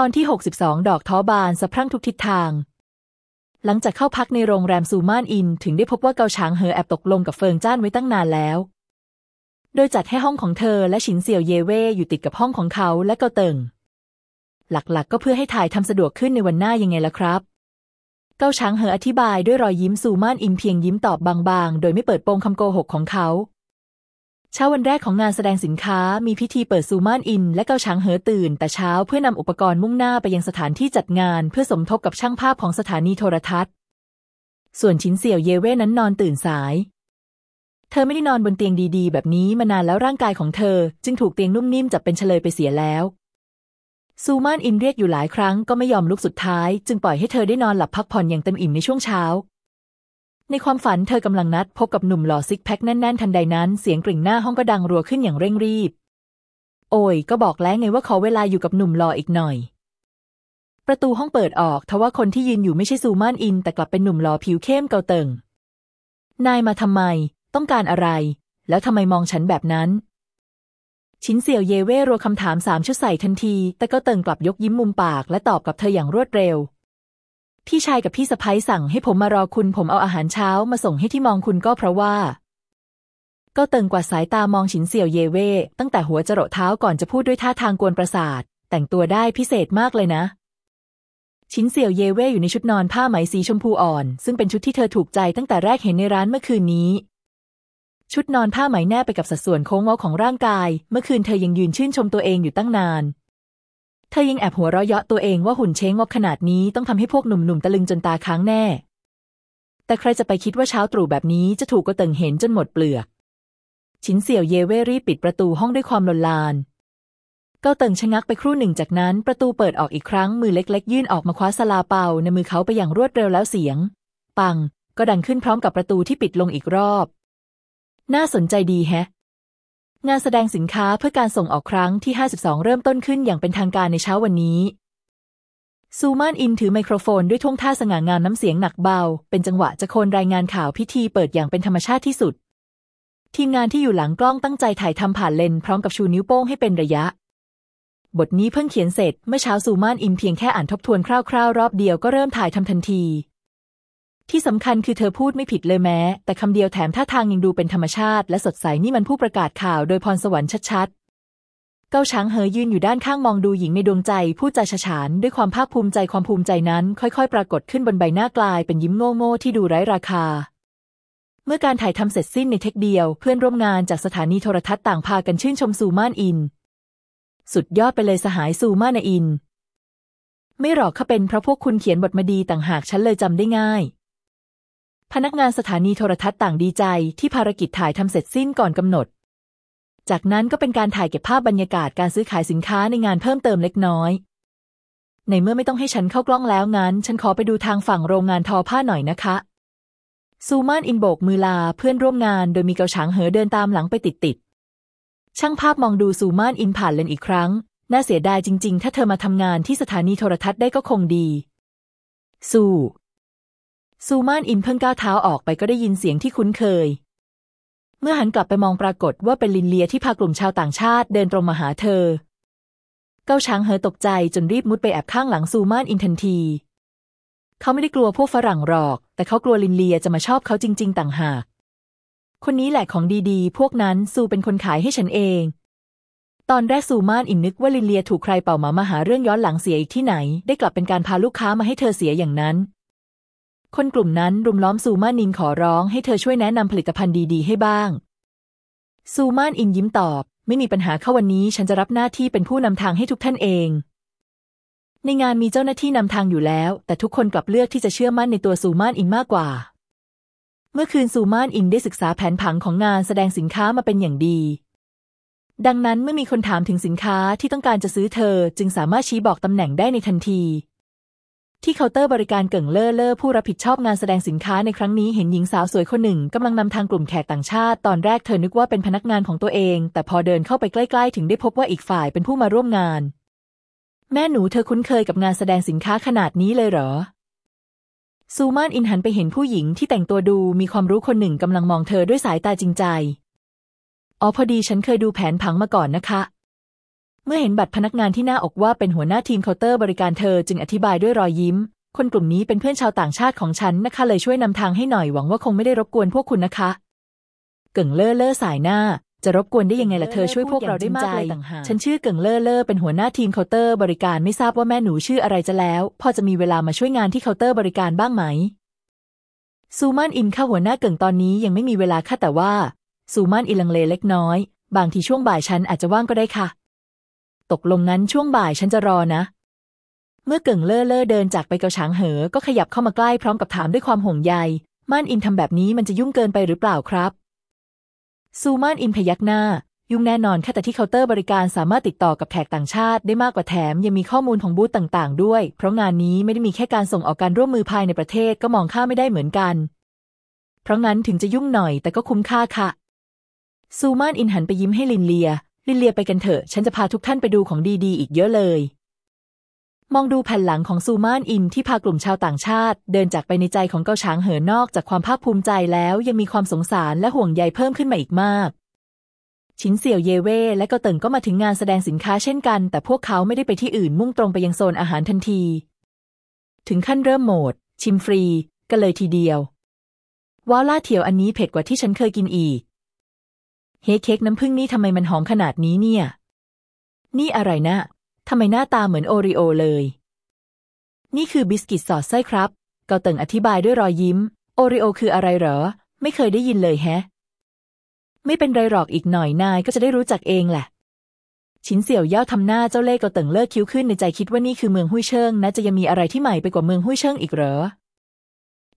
ตอนที่ 62 ดอกท้อบานสะพรั่งทุกทิศทาง หลังจากเข้าพักในโรงแรมซูมานอิน ถึงได้พบว่าเกาช้างเหอแอบตกลงกับเฟิงจ้านไว้ตั้งนานแล้ว โดยจัดให้ห้องของเธอและฉินเสี่ยวเยเว่อยู่ติดกับห้องของเขาและเกาเติงหลักๆ ก็เพื่อให้ถ่ายทำสะดวกขึ้นในวันหน้ายังไงล่ะครับ เกาช้างเหออธิบายด้วยรอยยิ้มซูมานอินเพียงยิ้มตอบบางๆ โดยไม่เปิดโปงคำโกหกของเขา เช้าวันแรกของงานแสดงสินค้ามีพิธีเปิดซูมานอิน และเกาช้างเหอตื่น แต่เช้าเพื่อนำอุปกรณ์มุ่งหน้าไปยังสถานที่จัดงานเพื่อสมทบกับช่างภาพของสถานีโทรทัศน์ ส่วนชินเสี่ยวเยเว่นั้นนอนตื่นสาย เธอไม่ได้นอนบนเตียงดีๆ แบบนี้มานานแล้วร่างกายของเธอ จึงถูกเตียงนุ่มนิ่มจับเป็นเฉลยไปเสียแล้วซูมานอินเรียกอยู่หลายครั้งก็ไม่ยอมลุกสุดท้าย จึงปล่อยให้เธอได้นอนหลับพักผ่อนอย่างเต็มอิ่มในช่วงเช้า ในความฝันเธอกำลังนัดพบกับหนุ่มหล่อซิกแพคแน่น ๆ ทันใดนั้นเสียงกริ่งหน้าห้องก็ดังรัวขึ้นอย่างเร่งรีบ โอ้ย ก็บอกแล้วไงว่าขอเวลาอยู่กับหนุ่มหล่ออีกหน่อย ประตูห้องเปิดออกทว่าคนที่ยืนอยู่ไม่ใช่ซูมานอิน แต่กลับเป็นหนุ่มหล่อผิวเข้มเกาเติงนายมาทำไม ต้องการอะไร แล้วทำไมมองฉันแบบนั้น ชินเสี่ยวเยเว่รัวคำถามสามชุดใส่ทันที แต่ก็เติงกลับยกยิ้มมุมปากและตอบกับเธออย่างรวดเร็ว พี่ชายกับพี่สะพ้ยสั่งให้ผมมารอคุณผมเอาอาหารเช้ามาส่งให้ที่มองคุณก็เพราะว่า ก็เติงกว่าสายตามองฉินเสี่ยวเยเว่ตั้งแต่หัวจรดเท้าก่อนจะพูดด้วยท่าทางกวนประสาท แต่งตัวได้พิเศษมากเลยนะ ชินเสี่ยวเยเว่อยู่ในชุดนอนผ้าไหมสีชมพูอ่อน ซึ่งเป็นชุดที่เธอถูกใจตั้งแต่แรกเห็นในร้านเมื่อคืนนี้ ชุดนอนผ้าไหมแนบไปกับสัดส่วนโค้งเว้าของร่างกาย เมื่อคืนเธอยังยืนชื่นชมตัวเองอยู่ตั้งนาน เธอยังแอบหัวเราะเยาะตัวเองว่าหุ่นเช้งวบขนาดนี้ต้องทำให้พวกหนุ่มๆตะลึงจนตาค้างแน่ แต่ใครจะไปคิดว่าเช้าตรู่แบบนี้จะถูกก็เติงเห็นจนหมดเปลือกชินเสี่ยวเยเว่รีบปิดประตูห้องด้วยความลนลาน เก้าเติงชะงักไปครู่หนึ่งจากนั้นประตูเปิดออกอีกครั้งมือเล็ก ๆ ยื่นออกมาคว้าสลาเปาในมือเขาไปอย่างรวดเร็วแล้วเสียง ปัง ก็ดังขึ้นพร้อมกับประตูที่ปิดลงอีกรอบ น่าสนใจดีแฮะ งานแสดงสินค้าเพื่อการส่งออกครั้งที่ 52 เริ่มต้นขึ้นอย่างเป็นทางการในเช้าวันนี้ ซูมานอินถือไมโครโฟนด้วยท่วงท่าสง่างามน้ำเสียงหนักเบา เป็นจังหวะจะโคนรายงานข่าวพิธีเปิดอย่างเป็นธรรมชาติที่สุด ทีมงานที่อยู่หลังกล้องตั้งใจถ่ายทำผ่านเลนพร้อมกับชูนิ้วโป้งให้เป็นระยะ บทนี้เพิ่งเขียนเสร็จเมื่อเช้าซูมานอินเพียงแค่อ่านทบทวนคร่าวๆ รอบเดียวก็เริ่มถ่ายทำทันที ที่สำคัญคือเธอพูดไม่ผิดเลยแม้ แต่คำเดียวแถมท่าทางยังดูเป็นธรรมชาติ และสดใสนี่มันผู้ประกาศข่าวโดยพรสวรรค์ชัดๆ เก้าช้างเหอยืนอยู่ด้านข้างมองดูหญิงในดวงใจพูดจาฉฉาน ด้วยความภาคภูมิใจความภูมิใจนั้น ค่อยๆ ปรากฏขึ้นบนใบหน้ากลายเป็นยิ้มโง่ๆที่ดูไร้ราคา เมื่อการถ่ายทำเสร็จสิ้นในเทคเดียว เพื่อนร่วมงานจากสถานีโทรทัศน์ต่างพากันชื่นชมซูมานอิน สุดยอดไปเลยสหายซูมานอิน ไม่หรอกข้าเป็นเพราะพวกคุณเขียนบทมาดีต่างหากฉันเลยจำได้ง่าย พนักงานสถานีโทรทัศน์ต่างดีใจที่ภารกิจถ่ายทำเสร็จสิ้นก่อนกำหนด จากนั้นก็เป็นการถ่ายเก็บภาพบรรยากาศการซื้อขายสินค้าในงานเพิ่มเติมเล็กน้อย ในเมื่อไม่ต้องให้ฉันเข้ากล้องแล้วงั้น ฉันขอไปดูทางฝั่งโรงงานทอผ้าหน่อยนะคะ ซูมานอินโบกมือลาเพื่อนร่วมงานโดยมีเกาฉางเหอเดินตามหลังไปติดๆ ช่างภาพมองดูซูมานอินผ่านเลนส์อีกครั้ง น่าเสียดายจริง ๆ ถ้าเธอมาทำงานที่สถานีโทรทัศน์ได้ก็คงดีสู้ ซูมานอินเพิ่งก้าวเท้าออกไปก็ได้ยินเสียงที่คุ้นเคย เมื่อหันกลับไปมองปรากฏว่าเป็นลินเลียที่พากลุ่มชาวต่างชาติเดินตรงมาหาเธอ เก้าช้างเหอตกใจจนรีบมุดไปแอบข้างหลังซูมานอินทันที เขาไม่ได้กลัวพวกฝรั่งหรอก แต่เขากลัวลินเลียจะมาชอบเขาจริง ๆ ต่างหาก คนนี้แหละของดีๆ พวกนั้นซูเป็นคนขายให้ฉันเอง ตอนแรกซูมานอินนึกว่าลินเลียถูกใครเป่าหมามาหาเรื่องย้อนหลังเสียอีกที่ไหน ได้กลับเป็นการพาลูกค้ามาให้เธอเสียอย่างนั้น คนกลุ่มนั้นรุมล้อมซูมานินขอร้องให้เธอช่วยแนะนำผลิตภัณฑ์ดีๆ ให้บ้าง ซูมานอินยิ้มตอบ ไม่มีปัญหาเข้าวันนี้ฉันจะรับหน้าที่เป็นผู้นำทางให้ทุกท่านเอง ในงานมีเจ้าหน้าที่นำทางอยู่แล้ว แต่ทุกคนกลับเลือกที่จะเชื่อมั่นในตัวซูมานอินมากกว่า เมื่อคืนซูมานอินได้ศึกษาแผนผังของงานแสดงสินค้ามาเป็นอย่างดี ดังนั้นเมื่อมีคนถามถึงสินค้าที่ต้องการจะซื้อเธอ จึงสามารถชี้บอกตำแหน่งได้ในทันที ที่เคาน์เตอร์บริการเก่งเล่อเล่อผู้รับผิดชอบงานแสดงสินค้าในครั้งนี้เห็นหญิงสาวสวยคนหนึ่งกำลังนำทางกลุ่มแขกต่างชาติ ตอนแรกเธอนึกว่าเป็นพนักงานของตัวเอง แต่พอเดินเข้าไปใกล้ๆ ถึงได้พบว่าอีกฝ่ายเป็นผู้มาร่วมงาน แม่หนูเธอคุ้นเคยกับงานแสดงสินค้าขนาดนี้เลยเหรอ ซูมานอินหันไปเห็นผู้หญิงที่แต่งตัวดูมีความรู้คนหนึ่งกำลังมองเธอด้วยสายตาจริงใจ อ๋อพอดีฉันเคยดูแผนผังมาก่อนนะคะ เมื่อเห็นบัตรพนักงานที่หน้าอกว่าเป็นหัวหน้าทีมเคาน์เตอร์บริการเธอจึงอธิบายด้วยรอยยิ้ม คนกลุ่มนี้เป็นเพื่อนชาวต่างชาติของฉันนะคะเลยช่วยนำทางให้หน่อยหวังว่าคงไม่ได้รบกวนพวกคุณนะคะ เก่งเล่อเล่อส่ายหน้า จะรบกวนได้ยังไงล่ะเธอช่วยพวกเราได้มากเลยต่างหากฉันชื่อเก่งเล่อเล่อเป็นหัวหน้าทีมเคาน์เตอร์บริการไม่ทราบว่าแม่หนูชื่ออะไรจ๊ะแล้ว พอจะมีเวลามาช่วยงานที่เคาน์เตอร์บริการบ้างไหมซูมานอินข้าหัวหน้าเก่งตอนนี้ยังไม่มีเวลาค่ะแต่ว่าซูมานอินลังเลเล็กน้อย บางทีช่วงบ่ายฉันอาจจะว่างก็ได้ค่ะ ตกลงงั้นช่วงบ่ายฉันจะรอนะ เมื่อเก่งเล่อเล่อเดินจากไปเกาฉางเหอ ก็ขยับเข้ามาใกล้พร้อมกับถามด้วยความห่วงใย ม่านอินทำแบบนี้มันจะยุ่งเกินไปหรือเปล่าครับ ซูม่านอินพยักหน้า ยุ่งแน่นอนค่แต่ที่เคาน์เตอร์บริการสามารถติดต่อกับแขกต่างชาติได้มากกว่าแถม ยังมีข้อมูลของบูธต่าง ๆ ด้วย เพราะงานนี้ไม่ได้มีแค่การส่งออกการร่วมมือภายในประเทศก็มองค่าไม่ได้เหมือนกัน เพราะงั้นถึงจะยุ่งหน่อยแต่ก็คุ้มค่าค่ะซูม่านอินหันไปยิ้มให้ลินเลีย ลินเลียไปกันเถอะ ฉันจะพาทุกท่านไปดูของดีๆ อีกเยอะเลย มองดูแผ่นหลังของซูมานอินที่พากลุ่มชาวต่างชาติ เดินจากไปในใจของเกาช้างเหอนอกจากความภาคภูมิใจแล้วยังมีความสงสารและห่วงใยเพิ่มขึ้นมาอีกมากชินเสี่ยวเยเว่และเกาเติ่งก็มาถึงงานแสดงสินค้าเช่นกัน แต่พวกเขาไม่ได้ไปที่อื่นมุ่งตรงไปยังโซนอาหารทันที ถึงขั้นเริ่มโหมด ชิมฟรี กันเลยทีเดียวว้าวล่าเถียวอันนี้เผ็ดกว่าที่ฉันเคยกินอีก เฮ้เค้กน้ำผึ้งนี่ทำไมมันหอมขนาดนี้เนี่ย นี่อะไรนะทำไมหน้าตาเหมือนโอริโอเลย นี่คือบิสกิตสอดไส้ครับ เกาเติงอธิบายด้วยรอยยิ้ม โอริโอคืออะไรเหรอ ไม่เคยได้ยินเลยแฮะ ไม่เป็นไรหรอกอีกหน่อยนายก็จะได้รู้จักเองแหละ ชินเสี่ยวเย่าทำหน้าเจ้าเล่ห์เกาเติงเลิกคิ้วขึ้นในใจคิดว่านี่คือเมืองหุ้ยเชิงนะจะยังมีอะไรที่ใหม่ไปกว่าเมืองหุ้ยเชิงอีกเหรอ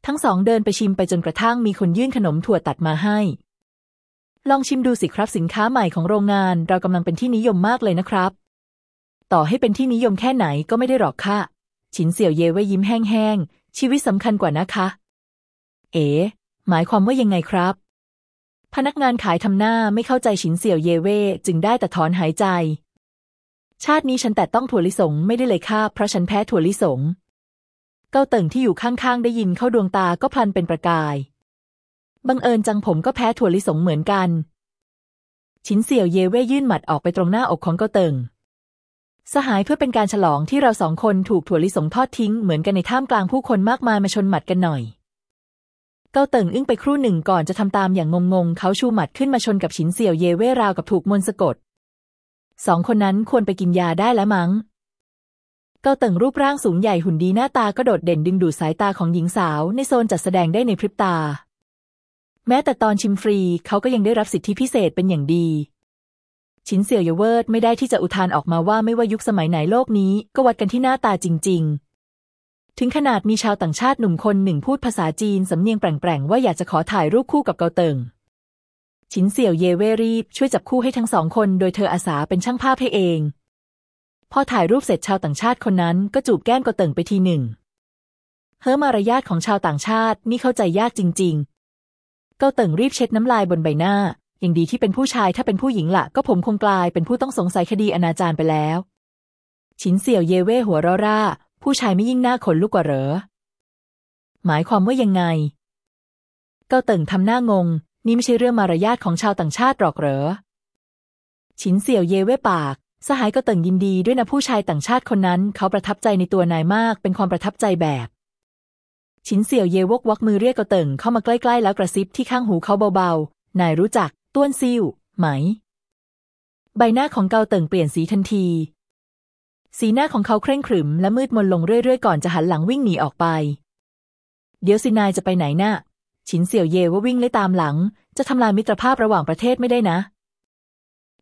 ทั้งสองเดินไปชิมไปจนกระทั่งมีคนยื่นขนมถั่วตัดมาให้ ลองชิมดูสิครับสินค้าใหม่ของโรงงาน เรากำลังเป็นที่นิยมมากเลยนะครับ ต่อให้เป็นที่นิยมแค่ไหนก็ไม่ได้หรอกค่ะฉินเสี่ยวเย่ไว้ยิ้มแห้งๆชีวิตสำคัญกว่านะคะ เอ๋หมายความว่ายังไงครับ พนักงานขายทำหน้าไม่เข้าใจฉินเสี่ยวเย่เว่จึงได้แต่ถอนหายใจ ชาตินี้ฉันแต่ต้องถั่วลิสงไม่ได้เลยค่ะเพราะฉันแพ้ถั่วลิสงเก้าเติ่งที่อยู่ข้างๆได้ยินเข้าดวงตาก็พลันเป็นประกาย บังเอิญจังผมก็แพ้ถั่วลิสงเหมือนกันฉินเสี่ยวเย่เว่ยื่นหมัดออกไปตรงหน้าอกของเกาเติงสหายเพื่อเป็นการฉลองที่เราสองคนถูกถั่วลิสงทอดทิ้งเหมือนกันในท่ามกลางผู้คนมากมายมาชนหมัดกันหน่อย เกาเติ่งอึ้งไปครู่หนึ่งก่อนจะทำตามอย่างงงๆ เขาชูหมัดขึ้นมาชนกับฉินเสี่ยวเย่เว่ราวกับถูกมนสะกด สองคนนั้นควรไปกินยาได้แล้วมั้ง เกาเติ่งรูปร่างสูงใหญ่หุ่นดีหน้าตาก็โดดเด่นดึงดูดสายตาของหญิงสาวในโซนจัดแสดงได้ในพริบตา แม้แต่ตอนชิมฟรีเขาก็ยังได้รับสิทธิพิเศษเป็นอย่างดีชินเสี่ยวเยเวิร์ดไม่ได้ที่จะอุทานออกมาว่าไม่ว่ายุคสมัยไหนโลกนี้ก็วัดกันที่หน้าตาจริง ๆ ถึงขนาดมีชาวต่างชาติหนุ่มคนหนึ่งพูดภาษาจีนสำเนียงแปร่งๆว่าอยากจะขอถ่ายรูปคู่กับเกาเติงชินเสี่ยวเย่ารีบช่วยจับคู่ให้ทั้งสองคนโดยเธออาสาเป็นช่างภาพให้เอง พอถ่ายรูปเสร็จชาวต่างชาติคนนั้นก็จูบแก้มเกาเติงไปทีหนึ่งเฮ้อมารยาทของชาวต่างชาตินี่เข้าใจยากจริงๆ เกาเติงรีบเช็ดน้ำลายบนใบหน้าอย่างดีที่เป็นผู้ชายถ้าเป็นผู้หญิงละก็ผมคงกลายเป็นผู้ต้องสงสัยคดีอนาจารไปแล้วชินเสี่ยวเยเว่หัวเราะร่า ผู้ชายไม่ยิ่งหน้าขนลุกกว่าเหรอ หมายความว่ายังไง เกาเติงทำหน้างง นี่ไม่ใช่เรื่องมารยาทของชาวต่างชาติหรอกเหรอชินเสี่ยวเยเว่ปาก สหายเกาเติงยินดีด้วยนะผู้ชายต่างชาติคนนั้น เขาประทับใจในตัวนายมาก เป็นความประทับใจแบบ ชินเสี่ยวเยวกวักมือเรียกเกาเติงเข้ามาใกล้ๆแล้วกระซิบที่ข้างหูเขาเบาๆ นายรู้จักต้วนซิ่วไหม ใบหน้าของเกาเติงเปลี่ยนสีทันที สีหน้าของเขาเคร่งขรึมและมืดมนลงเรื่อยๆ ก่อนจะหันหลังวิ่งหนีออกไป เดี๋ยวสินายจะไปไหนนะ่ะฉินเสี่ยวเยว่าวิ่งไล่ตามหลัง จะทำลายมิตรภาพระหว่างประเทศไม่ได้นะ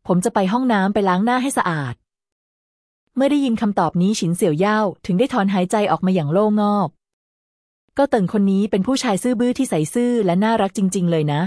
ผมจะไปห้องน้ำไปล้างหน้าให้สะอาด เมื่อได้ยินคำตอบนี้ฉินเสี่ยวเย่าถึงได้ถอนหายใจออกมาอย่างโล่งอก ก็เติ่งคนนี้เป็นผู้ชายซื่อบื้อที่ใส่ซื่อและน่ารักจริง ๆ เลยนะ